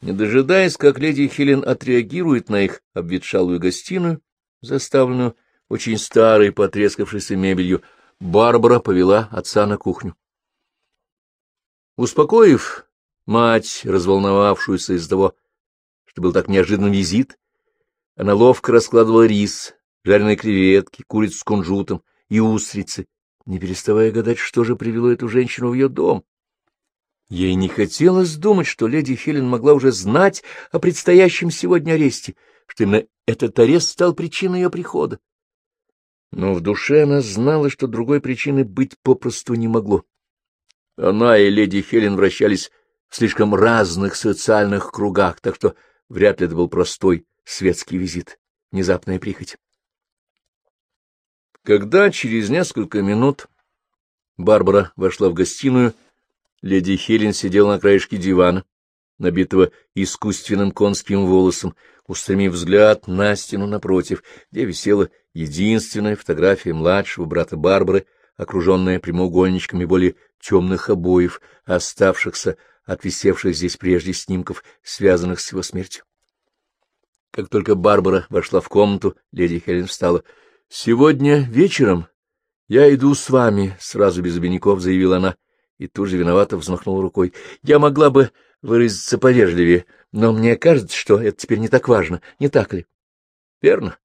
Не дожидаясь, как леди Хелен отреагирует на их обветшалую гостиную, заставленную очень старой потрескавшейся мебелью, Барбара повела отца на кухню. Успокоив мать, разволновавшуюся из-за того, что был так неожиданный визит, она ловко раскладывала рис, жареные креветки, курицу с кунжутом и устрицы, не переставая гадать, что же привело эту женщину в ее дом. Ей не хотелось думать, что леди Хелен могла уже знать о предстоящем сегодня аресте, что именно этот арест стал причиной ее прихода. Но в душе она знала, что другой причины быть попросту не могло. Она и леди Хелен вращались в слишком разных социальных кругах, так что вряд ли это был простой светский визит, внезапная прихоть. Когда через несколько минут Барбара вошла в гостиную, Леди Хелен сидела на краешке дивана, набитого искусственным конским волосом, устремив взгляд на стену напротив, где висела единственная фотография младшего брата Барбары, окруженная прямоугольничками более темных обоев, оставшихся от висевших здесь прежде снимков, связанных с его смертью. Как только Барбара вошла в комнату, леди Хелен встала. — Сегодня вечером я иду с вами, — сразу без обиняков заявила она и тут же виновато взмахнул рукой. Я могла бы выразиться повежливее, но мне кажется, что это теперь не так важно, не так ли? Верно.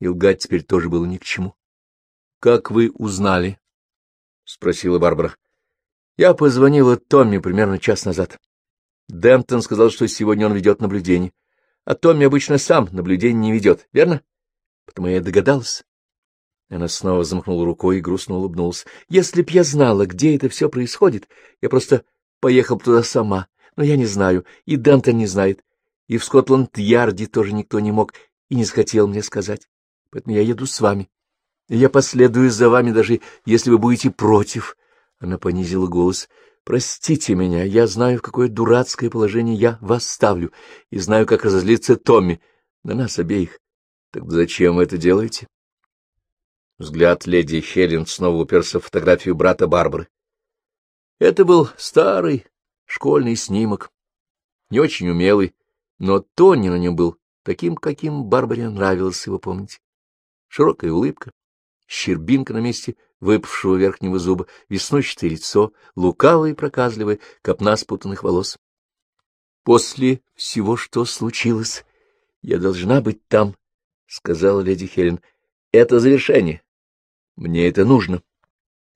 И лгать теперь тоже было ни к чему. — Как вы узнали? — спросила Барбара. — Я позвонила Томми примерно час назад. Дэмптон сказал, что сегодня он ведет наблюдение. А Томми обычно сам наблюдение не ведет, верно? Потому я догадалась. Она снова замахнула рукой и грустно улыбнулась. — Если б я знала, где это все происходит, я просто поехал туда сама. Но я не знаю, и Дантон не знает. И в Скотланд-Ярде тоже никто не мог и не захотел мне сказать. Поэтому я еду с вами. И я последую за вами, даже если вы будете против. Она понизила голос. — Простите меня, я знаю, в какое дурацкое положение я вас ставлю, и знаю, как разозлиться Томми на нас обеих. Так зачем вы это делаете? Взгляд леди Хелен снова уперся в фотографию брата Барбары. Это был старый школьный снимок, не очень умелый, но Тони на нем был таким, каким Барбаре нравилось его помнить. Широкая улыбка, щербинка на месте выпавшего верхнего зуба, веснущатое лицо, лукавое и проказливое, копна спутанных волос. «После всего, что случилось, я должна быть там», — сказала леди Хелен. «Это завершение. Мне это нужно.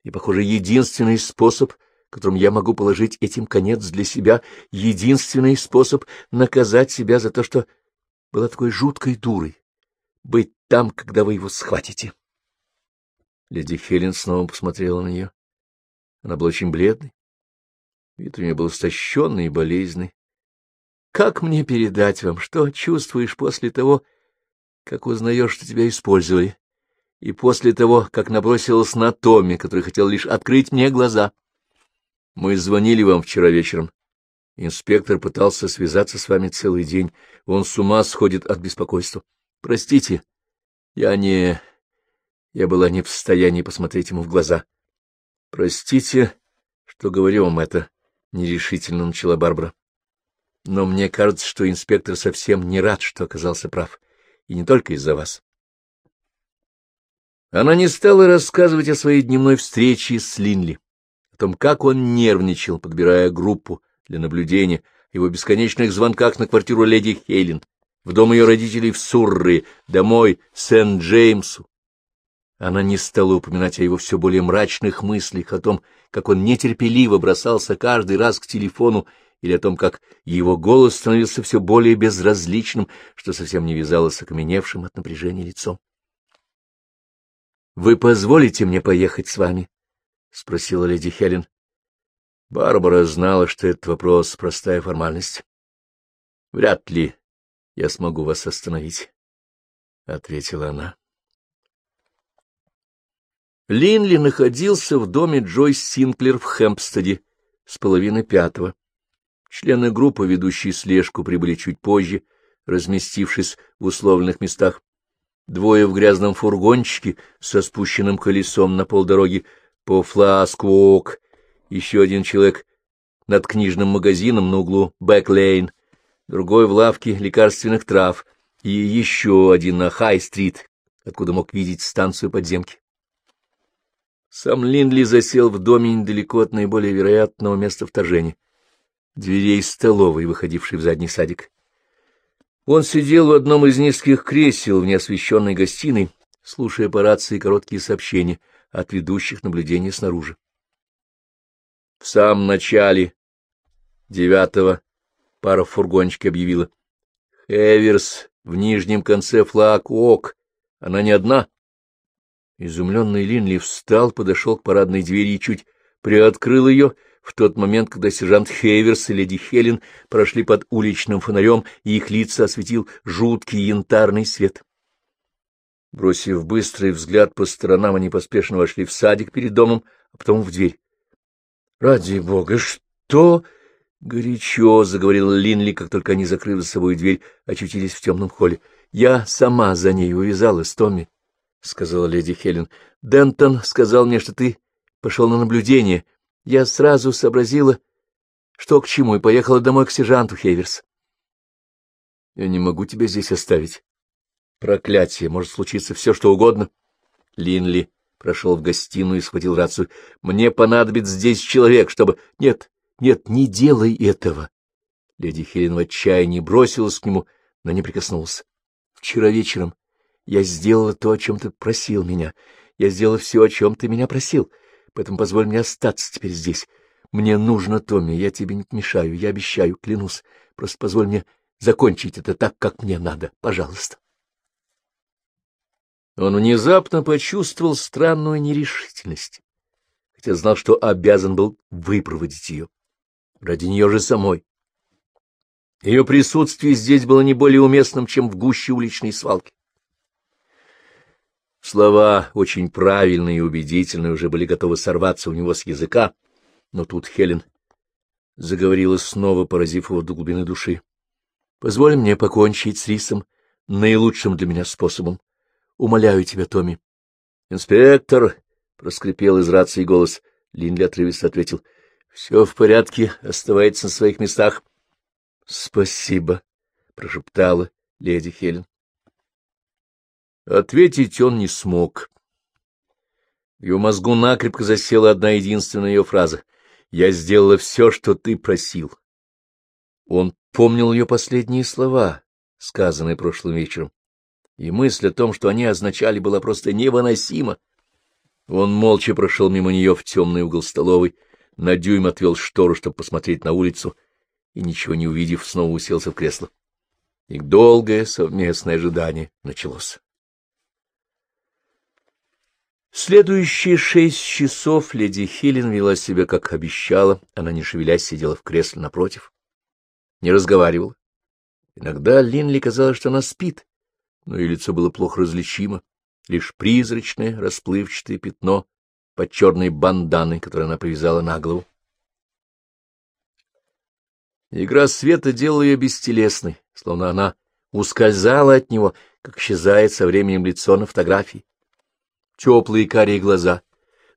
И, похоже, единственный способ, которым я могу положить этим конец для себя, единственный способ наказать себя за то, что была такой жуткой дурой, быть там, когда вы его схватите. Леди Хелен снова посмотрела на нее. Она была очень бледной. Вид у нее был истощенный и болезненный. Как мне передать вам, что чувствуешь после того, как узнаешь, что тебя использовали? И после того, как набросилась на Томми, который хотел лишь открыть мне глаза. Мы звонили вам вчера вечером. Инспектор пытался связаться с вами целый день. Он с ума сходит от беспокойства. Простите, я не... Я была не в состоянии посмотреть ему в глаза. Простите, что говорю вам это, — нерешительно начала Барбара. Но мне кажется, что инспектор совсем не рад, что оказался прав. И не только из-за вас. Она не стала рассказывать о своей дневной встрече с Линли, о том, как он нервничал, подбирая группу для наблюдения, его бесконечных звонках на квартиру леди Хейлин, в дом ее родителей в Сурры, домой Сент-Джеймсу. Она не стала упоминать о его все более мрачных мыслях, о том, как он нетерпеливо бросался каждый раз к телефону, или о том, как его голос становился все более безразличным, что совсем не вязалось с окаменевшим от напряжения лицом. Вы позволите мне поехать с вами? — спросила леди Хелен. Барбара знала, что этот вопрос — простая формальность. — Вряд ли я смогу вас остановить, — ответила она. Линли находился в доме Джойс Синклер в Хэмпстеде с половины пятого. Члены группы, ведущие слежку, прибыли чуть позже, разместившись в условленных местах. Двое в грязном фургончике со спущенным колесом на полдороги по Фласквок, еще один человек над книжным магазином на углу Бэклейн, другой в лавке лекарственных трав и еще один на Хай-стрит, откуда мог видеть станцию подземки. Сам Линдли засел в доме недалеко от наиболее вероятного места вторжения — дверей столовой, выходившей в задний садик. Он сидел в одном из низких кресел в неосвещенной гостиной, слушая по рации короткие сообщения от ведущих наблюдения снаружи. В самом начале девятого пара в фургончике объявила. Эверс в нижнем конце флаг ок. Она не одна. Изумленный Линли встал, подошел к парадной двери и чуть приоткрыл ее в тот момент, когда сержант Хейверс и леди Хелен прошли под уличным фонарем, и их лица осветил жуткий янтарный свет. Бросив быстрый взгляд по сторонам, они поспешно вошли в садик перед домом, а потом в дверь. — Ради бога, что? — горячо заговорил Линли, как только они, закрыв за собой дверь, очутились в темном холле. — Я сама за ней увязалась, Томми, — сказала леди Хелен. — Дентон сказал мне, что ты пошел на наблюдение. Я сразу сообразила, что к чему, и поехала домой к сержанту Хейверс. — Я не могу тебя здесь оставить. Проклятие, может случиться все, что угодно. Линли прошел в гостиную и схватил рацию. — Мне понадобится здесь человек, чтобы... — Нет, нет, не делай этого. Леди Хелен в отчаянии бросилась к нему, но не прикоснулась. — Вчера вечером я сделала то, о чем ты просил меня. Я сделала все, о чем ты меня просил, поэтому позволь мне остаться теперь здесь. Мне нужно, Томми, я тебе не мешаю, я обещаю, клянусь. Просто позволь мне закончить это так, как мне надо, пожалуйста. Он внезапно почувствовал странную нерешительность, хотя знал, что обязан был выпроводить ее. Ради нее же самой. Ее присутствие здесь было не более уместным, чем в гуще уличной свалки. Слова, очень правильные и убедительные, уже были готовы сорваться у него с языка, но тут Хелен заговорила снова, поразив его до глубины души. — Позволь мне покончить с Рисом наилучшим для меня способом. Умоляю тебя, Томми. — Инспектор! — проскрипел из рации голос. Линли отрывисто ответил. — Все в порядке, оставайтесь на своих местах. — Спасибо, — прошептала леди Хелен. Ответить он не смог. В его мозгу накрепко засела одна единственная ее фраза. «Я сделала все, что ты просил». Он помнил ее последние слова, сказанные прошлым вечером и мысль о том, что они означали, была просто невыносима. Он молча прошел мимо нее в темный угол столовой, на дюйм отвел штору, чтобы посмотреть на улицу, и, ничего не увидев, снова уселся в кресло. Их долгое совместное ожидание началось. Следующие шесть часов леди Хиллин вела себя, как обещала, она, не шевелясь, сидела в кресле напротив, не разговаривала. Иногда Линли казалось, что она спит, но ее лицо было плохо различимо, лишь призрачное расплывчатое пятно под черной банданой, которую она повязала на голову. Игра света делала ее бестелесной, словно она ускользала от него, как исчезает со временем лицо на фотографии. Теплые карие глаза,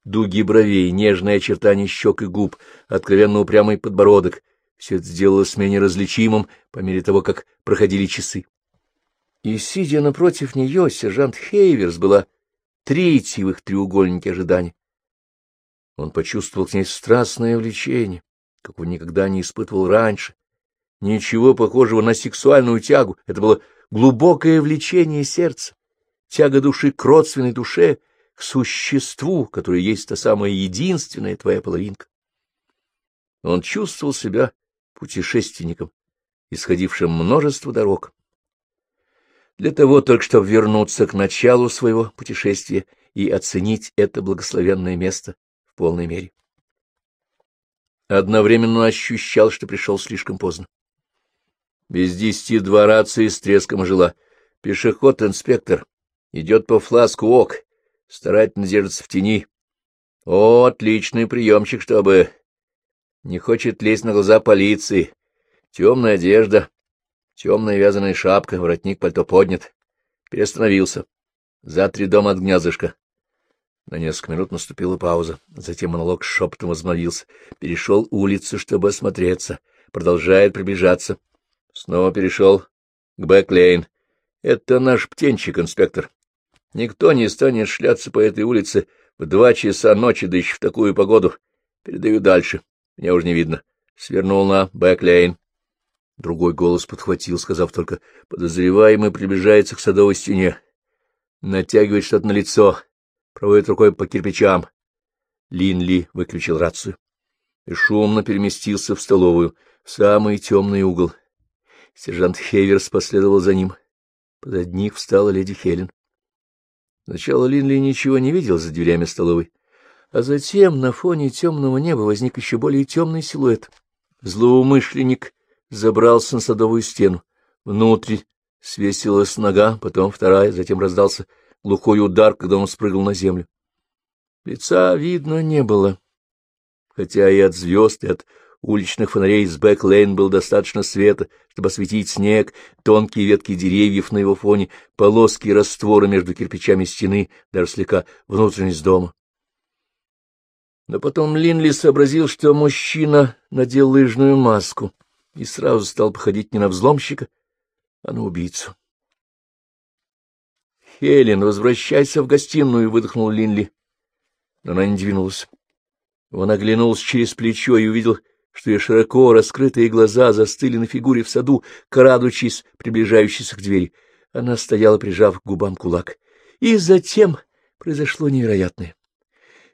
дуги бровей, нежные очертания щек и губ, откровенно упрямый подбородок — все это сделалось менее различимым по мере того, как проходили часы. И, сидя напротив нее, сержант Хейверс была третьей в их треугольнике ожидания. Он почувствовал к ней страстное влечение, какого никогда не испытывал раньше. Ничего похожего на сексуальную тягу. Это было глубокое влечение сердца, тяга души к родственной душе, существу, которое есть та самая единственная твоя половинка. Он чувствовал себя путешественником, исходившим множество дорог для того только, чтобы вернуться к началу своего путешествия и оценить это благословенное место в полной мере. Одновременно ощущал, что пришел слишком поздно. Без десяти два рации с треском жила. Пешеход-инспектор идет по фласку ок, старательно держится в тени. О, отличный приемчик, чтобы... Не хочет лезть на глаза полиции. Темная одежда, Темная вязаная шапка, воротник пальто поднят. Переостановился. За три дома от гнездышка. На несколько минут наступила пауза. Затем монолог шепотом возобновился. Перешел улицу, чтобы осмотреться. Продолжает приближаться. Снова перешел к Бэклейн. Это наш птенчик, инспектор. Никто не станет шляться по этой улице в два часа ночи, да еще в такую погоду. Передаю дальше. Меня уже не видно. Свернул на Бэклейн. Другой голос подхватил, сказав только, подозреваемый приближается к садовой стене. Натягивает что-то на лицо, проводит рукой по кирпичам. Линли выключил рацию и шумно переместился в столовую, в самый темный угол. Сержант Хейверс последовал за ним. Позади них встала леди Хелен. Сначала Линли ничего не видел за дверями столовой, а затем на фоне темного неба возник еще более темный силуэт. Злоумышленник забрался на садовую стену. Внутрь свесилась нога, потом вторая, затем раздался глухой удар, когда он спрыгнул на землю. Лица видно не было, хотя и от звезд, и от уличных фонарей с Бэк-Лейн было достаточно света, чтобы осветить снег, тонкие ветки деревьев на его фоне, полоски раствора между кирпичами стены, даже слегка внутренность дома. Но потом Линли сообразил, что мужчина надел лыжную маску и сразу стал походить не на взломщика, а на убийцу. «Хелен, возвращайся в гостиную!» — выдохнул Линли. Но она не двинулась. Он оглянулся через плечо и увидел что ее широко раскрытые глаза застыли на фигуре в саду, крадучись, приближающейся к двери. Она стояла, прижав к губам кулак. И затем произошло невероятное.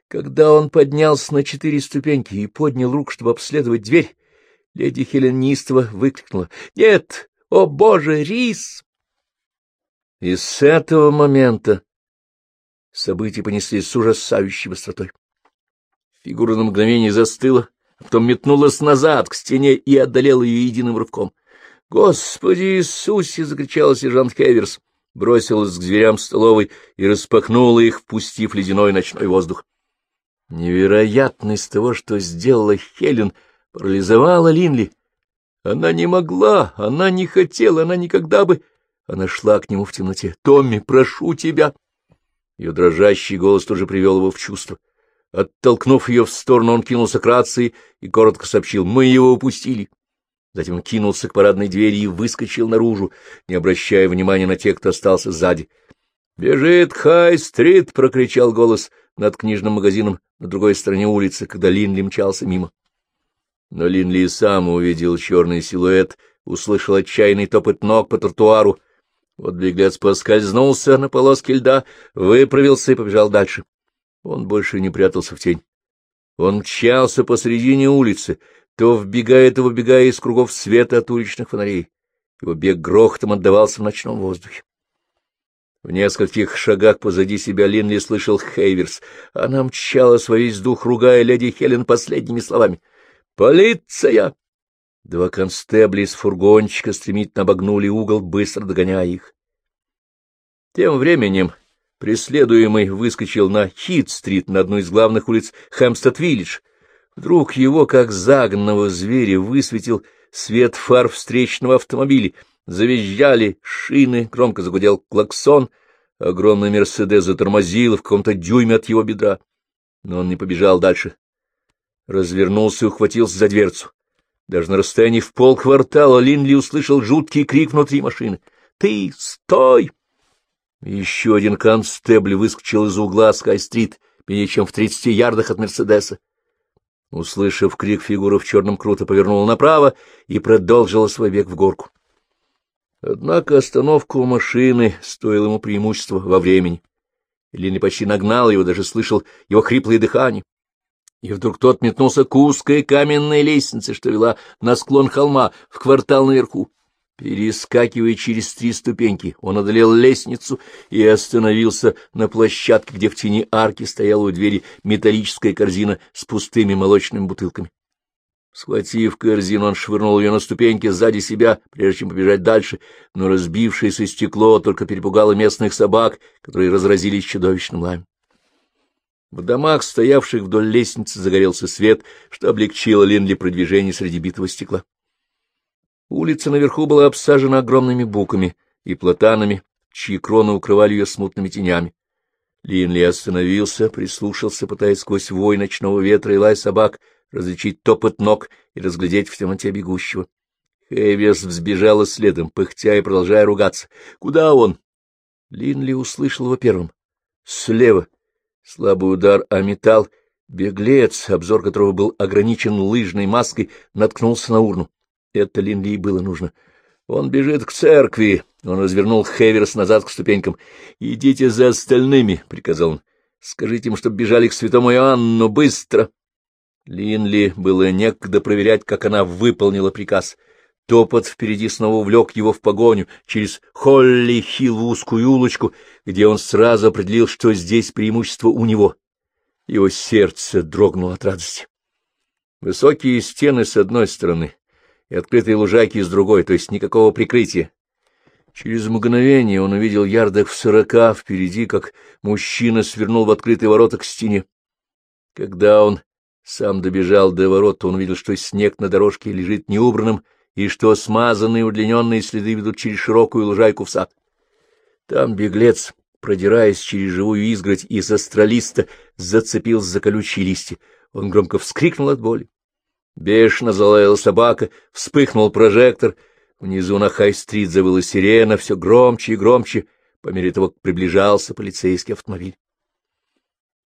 Когда он поднялся на четыре ступеньки и поднял руку, чтобы обследовать дверь, леди Хелен неистово выкрикнула «Нет! О, Боже, рис!» И с этого момента события понеслись с ужасающей быстротой. Фигура на мгновение застыла, потом метнулась назад к стене и одолела ее единым рывком. «Господи Иисусе!» — закричал сержант Хеверс, бросилась к дверям столовой и распахнула их, впустив ледяной ночной воздух. Невероятность того, что сделала Хелен, парализовала Линли. Она не могла, она не хотела, она никогда бы... Она шла к нему в темноте. «Томми, прошу тебя!» Ее дрожащий голос тоже привел его в чувство. Оттолкнув ее в сторону, он кинулся к рации и коротко сообщил «Мы его упустили». Затем он кинулся к парадной двери и выскочил наружу, не обращая внимания на тех, кто остался сзади. «Бежит Хай-стрит!» — прокричал голос над книжным магазином на другой стороне улицы, когда Линли мчался мимо. Но Линли сам увидел черный силуэт, услышал отчаянный топот ног по тротуару. Вот беглец поскользнулся на полоске льда, выправился и побежал дальше. Он больше не прятался в тень. Он мчался посредине улицы, то вбегая, то выбегая из кругов света от уличных фонарей. Его бег грохотом отдавался в ночном воздухе. В нескольких шагах позади себя Линли слышал Хейверс. Она мчалась во весь дух, ругая леди Хелен последними словами. «Полиция!» Два констебля из фургончика стремительно обогнули угол, быстро догоняя их. Тем временем Преследуемый выскочил на Хит-стрит, на одну из главных улиц Хэмстед-Виллидж. Вдруг его, как загнанного зверя, высветил свет фар встречного автомобиля. Завизжали шины, громко загудел клаксон. Огромный «Мерседес» затормозил в каком-то дюйме от его бедра. Но он не побежал дальше. Развернулся и ухватился за дверцу. Даже на расстоянии в полквартала Линли услышал жуткий крик внутри машины. «Ты стой!» Еще один констебль выскочил из угла Скай-стрит, менее чем в тридцати ярдах от Мерседеса. Услышав крик, фигура в черном круто повернула направо и продолжила свой бег в горку. Однако остановка у машины стоила ему преимущества во времени. Линли почти нагнал его, даже слышал его хриплое дыхание. И вдруг тот метнулся к узкой каменной лестнице, что вела на склон холма в квартал наверху. Перескакивая через три ступеньки, он одолел лестницу и остановился на площадке, где в тени арки стояла у двери металлическая корзина с пустыми молочными бутылками. Схватив корзину, он швырнул ее на ступеньки сзади себя, прежде чем побежать дальше, но разбившееся стекло только перепугало местных собак, которые разразились чудовищным лаем. В домах, стоявших вдоль лестницы, загорелся свет, что облегчило Линли продвижение среди битого стекла. Улица наверху была обсажена огромными буками и платанами, чьи кроны укрывали ее смутными тенями. Линли остановился, прислушался, пытаясь сквозь вой ночного ветра и лай собак различить топот ног и разглядеть в темноте бегущего. Хейверс взбежала следом, пыхтя и продолжая ругаться. «Куда он?» Линли услышал его первым. Слева. Слабый удар о металл. Беглец, обзор которого был ограничен лыжной маской, наткнулся на урну. Это Линли было нужно. Он бежит к церкви. Он развернул Хеверс назад к ступенькам. — Идите за остальными, — приказал он. — Скажите им, чтобы бежали к святому Иоанну быстро. Линли было некогда проверять, как она выполнила приказ. Топот впереди снова увлек его в погоню через Холли-Хилл в узкую улочку, где он сразу определил, что здесь преимущество у него. Его сердце дрогнуло от радости. Высокие стены с одной стороны и открытые лужайки с другой, то есть никакого прикрытия. Через мгновение он увидел ярдах в сорока впереди, как мужчина свернул в открытые ворота к стене. Когда он сам добежал до ворот, то он увидел, что снег на дорожке лежит неубранным, и что смазанные удлиненные следы ведут через широкую лужайку в сад. Там беглец, продираясь через живую изгородь из астралиста, зацепился за колючие листья. Он громко вскрикнул от боли. Бешено залаяла собака, вспыхнул прожектор. Внизу на Хай-стрит завыла сирена, все громче и громче, по мере того, как приближался полицейский автомобиль.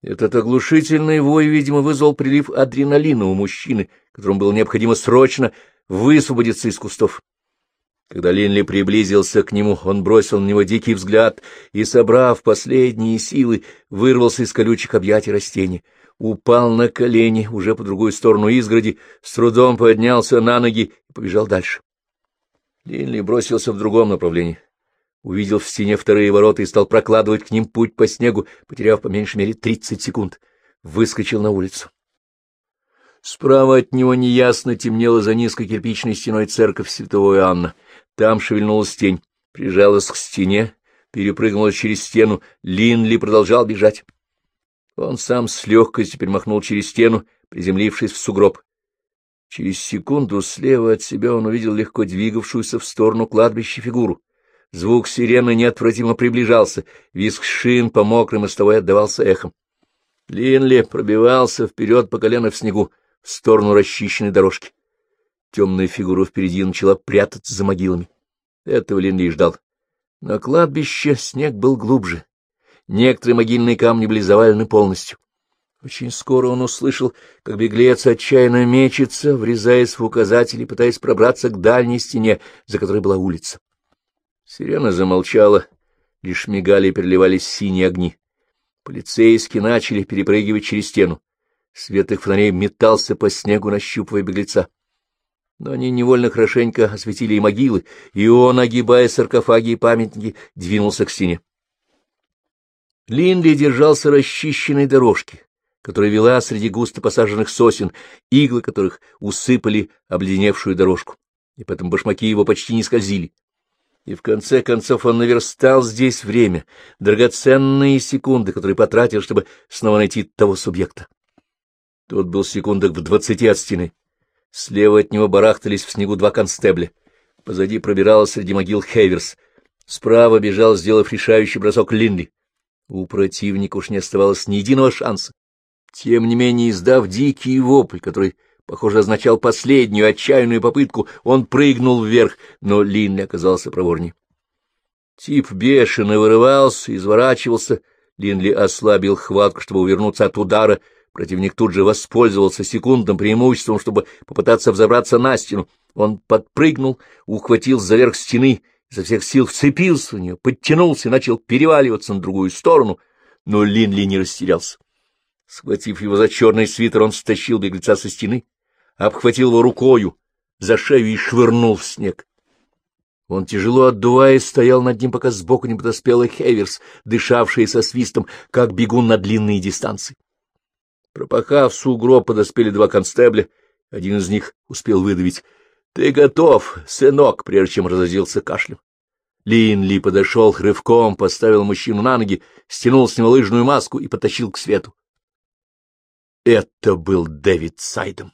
Этот оглушительный вой, видимо, вызвал прилив адреналина у мужчины, которому было необходимо срочно высвободиться из кустов. Когда Линли приблизился к нему, он бросил на него дикий взгляд и, собрав последние силы, вырвался из колючих объятий растения упал на колени уже по другую сторону изгороди, с трудом поднялся на ноги и побежал дальше. Линли бросился в другом направлении. Увидел в стене вторые ворота и стал прокладывать к ним путь по снегу, потеряв по меньшей мере тридцать секунд. Выскочил на улицу. Справа от него неясно темнела за низкой кирпичной стеной церковь святого Иоанна. Там шевельнулась тень, прижалась к стене, перепрыгнула через стену. Линли продолжал бежать. Он сам с легкостью перемахнул через стену, приземлившись в сугроб. Через секунду слева от себя он увидел легко двигавшуюся в сторону кладбища фигуру. Звук сирены неотвратимо приближался, визг шин по мокрой мостовой отдавался эхом. Линли пробивался вперед по колено в снегу, в сторону расчищенной дорожки. Темная фигура впереди начала прятаться за могилами. Этого Линли и ждал. На кладбище снег был глубже, Некоторые могильные камни были завалены полностью. Очень скоро он услышал, как беглец отчаянно мечется, врезаясь в указатель и пытаясь пробраться к дальней стене, за которой была улица. Сирена замолчала, лишь мигали и переливались синие огни. Полицейские начали перепрыгивать через стену. Свет их фонарей метался по снегу, нащупывая беглеца. Но они невольно хорошенько осветили и могилы, и он, огибая саркофаги и памятники, двинулся к стене. Линли держался расчищенной дорожки, которая вела среди густо посаженных сосен, иглы которых усыпали обледеневшую дорожку, и поэтому башмаки его почти не скользили. И в конце концов он наверстал здесь время, драгоценные секунды, которые потратил, чтобы снова найти того субъекта. Тот был секундах в двадцати от стены. Слева от него барахтались в снегу два констебля. Позади пробиралась среди могил Хейверс. Справа бежал, сделав решающий бросок Линли. У противника уж не оставалось ни единого шанса. Тем не менее, издав дикий вопль, который, похоже, означал последнюю отчаянную попытку, он прыгнул вверх, но Линли оказался проворней. Тип бешено вырывался, изворачивался. Линли ослабил хватку, чтобы увернуться от удара. Противник тут же воспользовался секундным преимуществом, чтобы попытаться взобраться на стену. Он подпрыгнул, ухватил за верх стены — изо всех сил вцепился в нее, подтянулся и начал переваливаться на другую сторону, но Линли не растерялся. Схватив его за черный свитер, он стащил беглеца со стены, обхватил его рукою за шею и швырнул в снег. Он, тяжело отдуваясь, стоял над ним, пока сбоку не подоспела Хеверс, дышавшая со свистом, как бегун на длинные дистанции. Пропахав сугроб, подоспели два констебля, один из них успел выдавить —— Ты готов, сынок, прежде чем разозился кашлем. Линли подошел рывком, поставил мужчину на ноги, стянул с него лыжную маску и потащил к свету. Это был Дэвид Сайдом.